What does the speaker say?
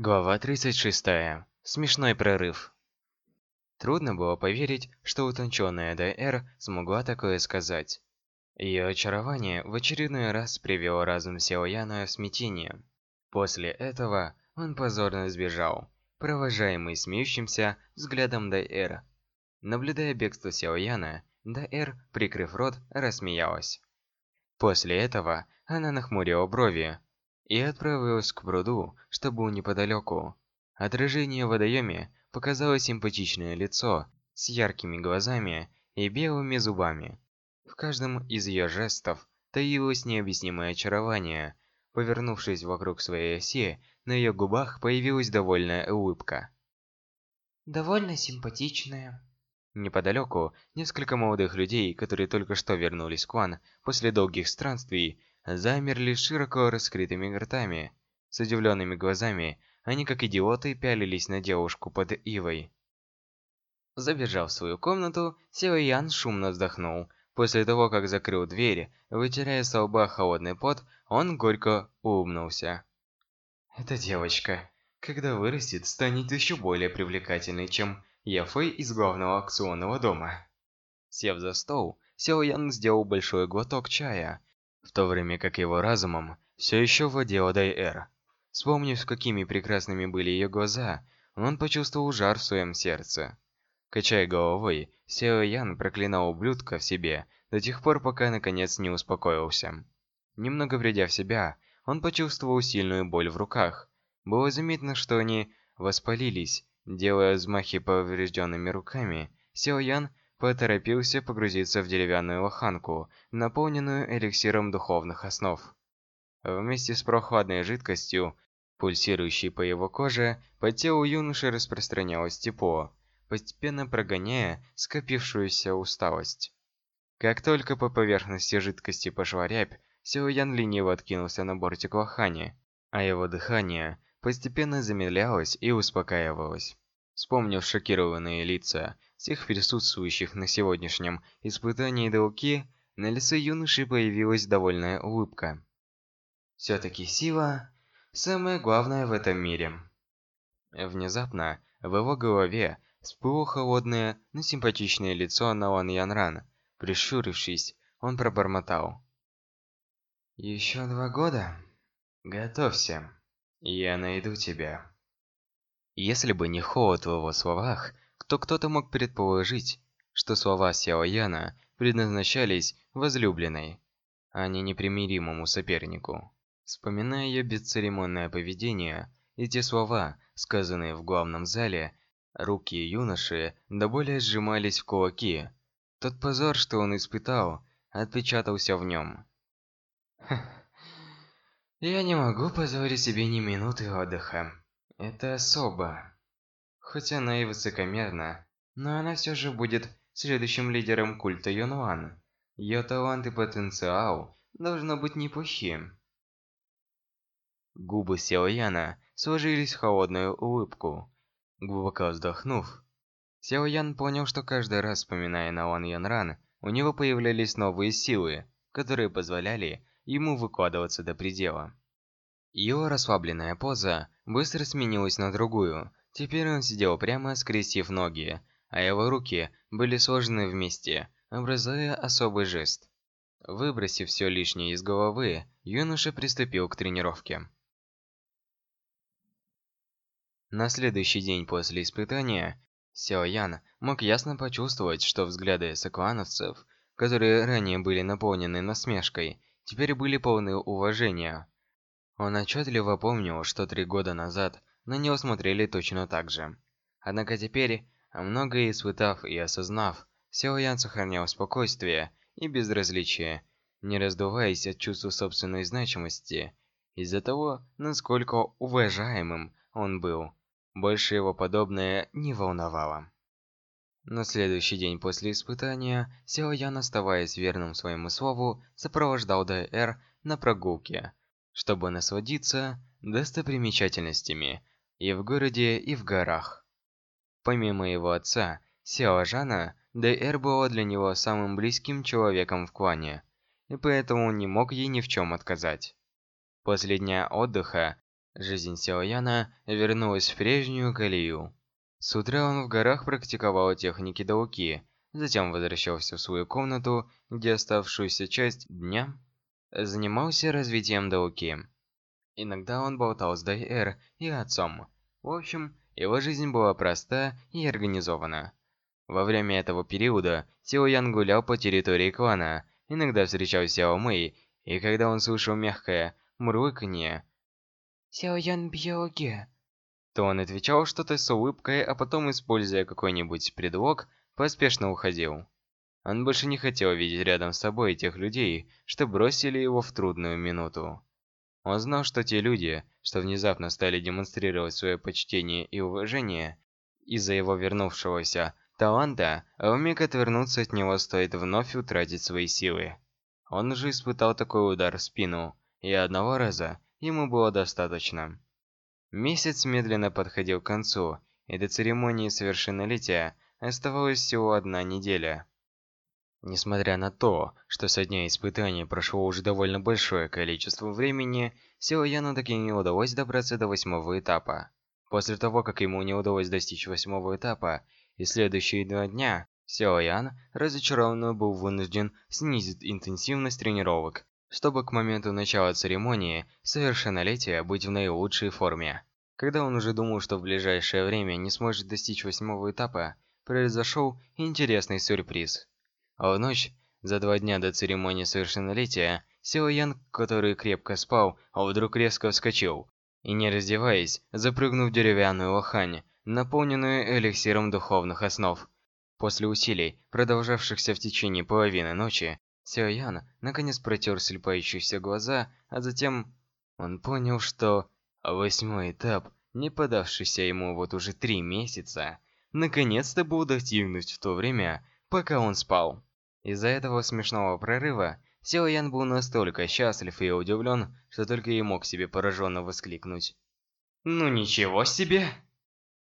Глава 36. Смешной прорыв. Трудно было поверить, что утонченная Д.Р. смогла такое сказать. Ее очарование в очередной раз привело разум Сяо Яна в смятение. После этого он позорно сбежал, провожаемый смеющимся взглядом Д.Р. Наблюдая бегство Сяо Яна, Д.Р., прикрыв рот, рассмеялась. После этого она нахмурила брови, и отправилась к пруду, что был неподалеку. Отражение в водоеме показало симпатичное лицо с яркими глазами и белыми зубами. В каждом из ее жестов таилось необъяснимое очарование. Повернувшись вокруг своей оси, на ее губах появилась довольная улыбка. «Довольно симпатичная». Неподалеку несколько молодых людей, которые только что вернулись в клан после долгих странствий, замерли широко раскрытыми ртами. С удивленными глазами они, как идиоты, пялились на девушку под ивой. Забежав в свою комнату, Сео Ян шумно вздохнул. После того, как закрыл дверь, вытирая с лба холодный пот, он горько улыбнулся. «Эта девочка, когда вырастет, станет еще более привлекательной, чем Яфэй из главного аукционного дома». Сев за стол, Сео Ян сделал большой глоток чая в то время как его разумом все еще владела Дай-Эр. Вспомнив, какими прекрасными были ее глаза, он почувствовал жар в своем сердце. Качая головой, Сео Ян проклинал ублюдка в себе до тех пор, пока наконец не успокоился. Немного придя в себя, он почувствовал сильную боль в руках. Было заметно, что они воспалились. Делая взмахи поврежденными руками, Сео Ян поторопился погрузиться в деревянную лоханку, наполненную эликсиром духовных основ. Вместе с прохладной жидкостью, пульсирующей по его коже, по телу юноши распространялось тепло, постепенно прогоняя скопившуюся усталость. Как только по поверхности жидкости пошла рябь, Силуян лениво откинулся на бортик лохани, а его дыхание постепенно замедлялось и успокаивалось. Вспомнив шокированные лица всех присутствующих на сегодняшнем испытании Дауки, на лице юноши появилась довольная улыбка. Все-таки сила – самое главное в этом мире. Внезапно в его голове всплыло холодное, но симпатичное лицо Наон Янран. Прищурившись, он пробормотал. «Еще два года? Готовься, я найду тебя». Если бы не холод в его словах, то кто-то мог предположить, что слова Сяо Яна предназначались возлюбленной, а не непримиримому сопернику. Вспоминая ее бесцеремонное поведение и те слова, сказанные в главном зале, руки юноши до более сжимались в кулаки. Тот позор, что он испытал, отпечатался в нем. Я не могу позволить себе ни минуты отдыха. Это особо. Хоть она и высокомерна, но она все же будет следующим лидером культа Юнуан. Ее талант и потенциал должно быть неплохим. Губы Сяо Яна сложились в холодную улыбку. Глубоко вздохнув, Сяо Ян понял, что каждый раз вспоминая на Ван Янран, у него появлялись новые силы, которые позволяли ему выкладываться до предела. Его расслабленная поза быстро сменилась на другую. Теперь он сидел прямо, скрестив ноги, а его руки были сложены вместе, образуя особый жест. Выбросив все лишнее из головы, юноша приступил к тренировке. На следующий день после испытания, Сяо Ян мог ясно почувствовать, что взгляды соклановцев, которые ранее были наполнены насмешкой, теперь были полны уважения. Он отчетливо помнил, что три года назад на него смотрели точно так же. Однако теперь, многое испытав и осознав, Сяо Ян сохранял спокойствие и безразличие, не раздуваясь от чувства собственной значимости, из-за того, насколько уважаемым он был. Больше его подобное не волновало. На следующий день после испытания, Сяо Ян, оставаясь верным своему слову, сопровождал Д.Р. на прогулке, чтобы насладиться достопримечательностями и в городе, и в горах. Помимо его отца, Сяо Жана, Д.Р. была для него самым близким человеком в клане, и поэтому он не мог ей ни в чем отказать. После дня отдыха, Жизнь Сяо Яна вернулась в прежнюю колею. С утра он в горах практиковал техники дауки, затем возвращался в свою комнату, где оставшуюся часть дня занимался развитием дауки. Иногда он болтал с Дайэр и отцом. В общем, его жизнь была проста и организована. Во время этого периода Сяо Ян гулял по территории клана, иногда встречал Сяо Мэй, и когда он слышал мягкое мурлыканье Сяо Ян Бьяоге, то он отвечал что-то с улыбкой, а потом, используя какой-нибудь предлог, поспешно уходил. Он больше не хотел видеть рядом с собой тех людей, что бросили его в трудную минуту. Он знал, что те люди, что внезапно стали демонстрировать свое почтение и уважение из-за его вернувшегося таланта, вмиг отвернуться от него стоит вновь утратить свои силы. Он уже испытал такой удар в спину, и одного раза ему было достаточно. Месяц медленно подходил к концу, и до церемонии совершеннолетия оставалась всего одна неделя. Несмотря на то, что со дня испытания прошло уже довольно большое количество времени, Силу Яну таки не удалось добраться до восьмого этапа. После того, как ему не удалось достичь восьмого этапа, и следующие два дня, Сяо Ян разочарованно был вынужден снизить интенсивность тренировок чтобы к моменту начала церемонии совершеннолетия быть в наилучшей форме. Когда он уже думал, что в ближайшее время не сможет достичь восьмого этапа, произошел интересный сюрприз. А в ночь, за два дня до церемонии совершеннолетия, Сило Ян, который крепко спал, вдруг резко вскочил и, не раздеваясь, запрыгнул в деревянную лохань, наполненную эликсиром духовных основ. После усилий, продолжавшихся в течение половины ночи, Сяо Ян наконец протер слепающиеся глаза, а затем он понял, что восьмой этап, не подавшийся ему вот уже три месяца, наконец-то был достигнут в то время, пока он спал. Из-за этого смешного прорыва Сяо Ян был настолько счастлив и удивлен, что только и мог себе пораженно воскликнуть. «Ну ничего себе!»